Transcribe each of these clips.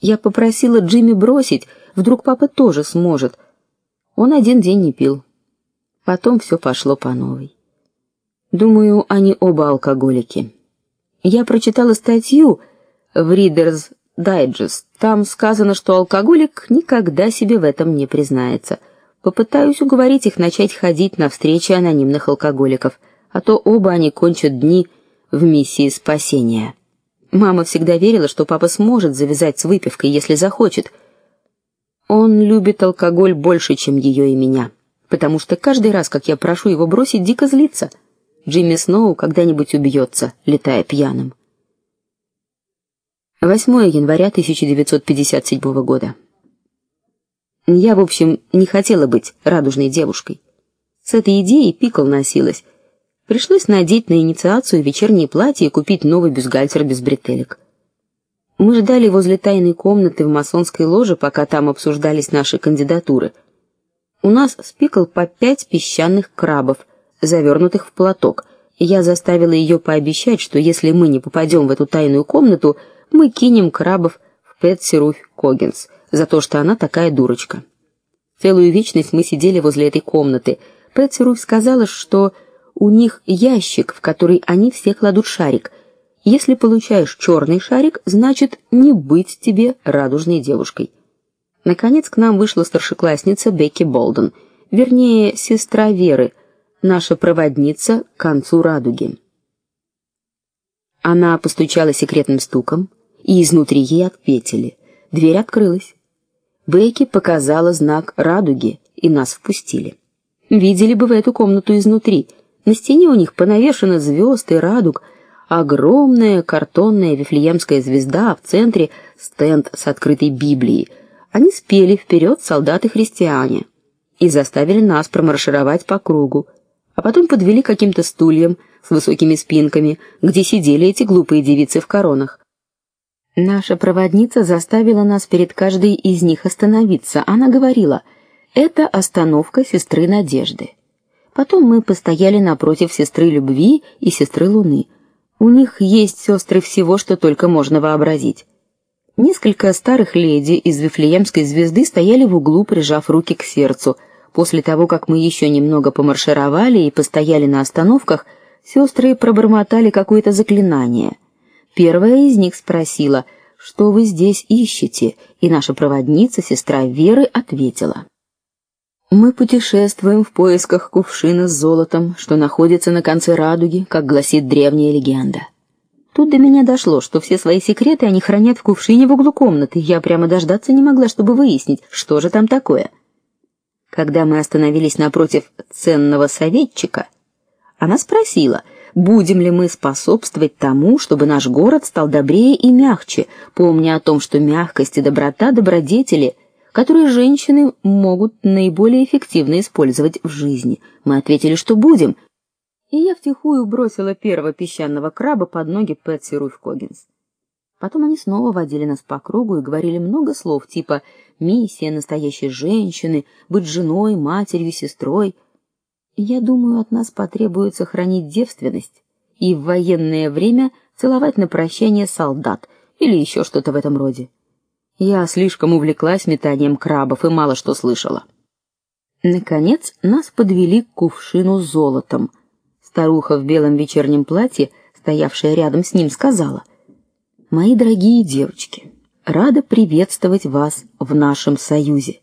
Я попросила Джимми бросить, вдруг папа тоже сможет. Он один день не пил. Потом все пошло по новой. Думаю, они оба алкоголики. Я прочитала статью в Reader's Digest. Там сказано, что алкоголик никогда себе в этом не признается. Попытаюсь уговорить их начать ходить на встречи анонимных алкоголиков, а то оба они кончат дни в миссии спасения. Мама всегда верила, что папа сможет завязать с выпивкой, если захочет. Он любит алкоголь больше, чем ее и меня, потому что каждый раз, как я прошу его бросить, дико злится. Джимми Сноу когда-нибудь убьется, летая пьяным. 8 января 1957 года. Я, в общем, не хотела быть радужной девушкой. С этой идеей Пикл носилась. Пришлось надеть на инициацию вечернее платье и купить новый бюстгальтер без бретелек. Мы ждали возле тайной комнаты в масонской ложе, пока там обсуждались наши кандидатуры. У нас спикал по пять песчаных крабов, завернутых в платок. Я заставила ее пообещать, что если мы не попадем в эту тайную комнату, мы кинем крабов в Пэтси Руфь Когенс за то, что она такая дурочка. Целую вечность мы сидели возле этой комнаты. Пэтси Руфь сказала, что у них ящик, в который они все кладут шарик. Если получаешь черный шарик, значит, не быть тебе радужной девушкой. Наконец к нам вышла старшеклассница Бекки Болден, вернее, сестра Веры, наша проводница к концу радуги. Она постучала секретным стуком, и изнутри ей ответили. Дверь открылась. Бекки показала знак радуги, и нас впустили. Видели бы вы эту комнату изнутри. На стене у них понавешено звезд и радуг, огромная картонная вифлеемская звезда, а в центре стенд с открытой Библией. Они спели вперед солдаты-христиане и заставили нас промаршировать по кругу а потом подвели к каким-то стульям с высокими спинками, где сидели эти глупые девицы в коронах. Наша проводница заставила нас перед каждой из них остановиться. Она говорила: "Это остановка сестры Надежды". Потом мы постояли напротив сестры Любви и сестры Луны. У них есть сестры всего, что только можно вообразить. Несколько старых леди из Вифлеемской звезды стояли в углу, прижав руки к сердцу, После того, как мы еще немного помаршировали и постояли на остановках, сестры пробормотали какое-то заклинание. Первая из них спросила: "Что вы здесь ищете?" И наша проводница, сестра Веры, ответила: "Мы путешествуем в поисках кувшина с золотом, что находится на конце радуги, как гласит древняя легенда". Тут до меня дошло, что все свои секреты они хранят в кувшине в углу комнаты. Я прямо дождаться не могла, чтобы выяснить, что же там такое. Когда мы остановились напротив ценного советчика, она спросила, будем ли мы способствовать тому, чтобы наш город стал добрее и мягче, помня о том, что мягкость и доброта добродетели, которые женщины могут наиболее эффективно использовать в жизни. Мы ответили, что будем. И я втихую бросила первого песчаного краба под ноги Пэтси Руф Когинс. Потом они снова водили нас по кругу и говорили много слов типа миссия настоящей женщины, быть женой, матерью, сестрой. Я думаю, от нас потребуется хранить девственность и в военное время целовать на прощание солдат или еще что-то в этом роде. Я слишком увлеклась метанием крабов и мало что слышала. Наконец, нас подвели к кувшину с золотом. Старуха в белом вечернем платье, стоявшая рядом с ним, сказала: "Мои дорогие девочки, рада приветствовать вас в нашем союзе.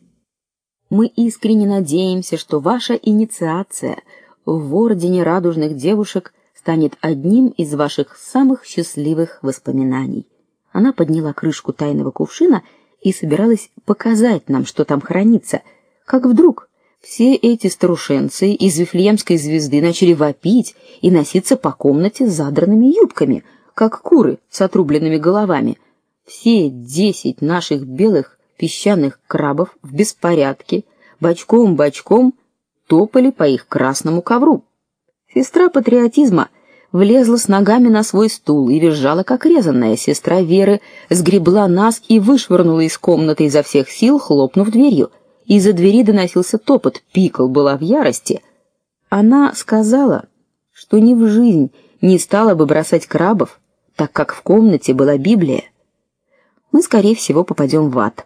Мы искренне надеемся, что ваша инициация в ордене радужных девушек станет одним из ваших самых счастливых воспоминаний. Она подняла крышку тайного кувшина и собиралась показать нам, что там хранится, как вдруг все эти старушенцы из Вифлеемской звезды начали вопить и носиться по комнате с задранными юбками, как куры с отрубленными головами все десять наших белых песчаных крабов в беспорядке бочком-бочком топали по их красному ковру. Сестра патриотизма влезла с ногами на свой стул и визжала как резаная. Сестра Веры сгребла нас и вышвырнула из комнаты изо всех сил, хлопнув дверью. Из-за двери доносился топот. Пикл была в ярости. Она сказала, что ни в жизнь не стала бы бросать крабов, так как в комнате была Библия. мы, скорее всего, попадем в ад.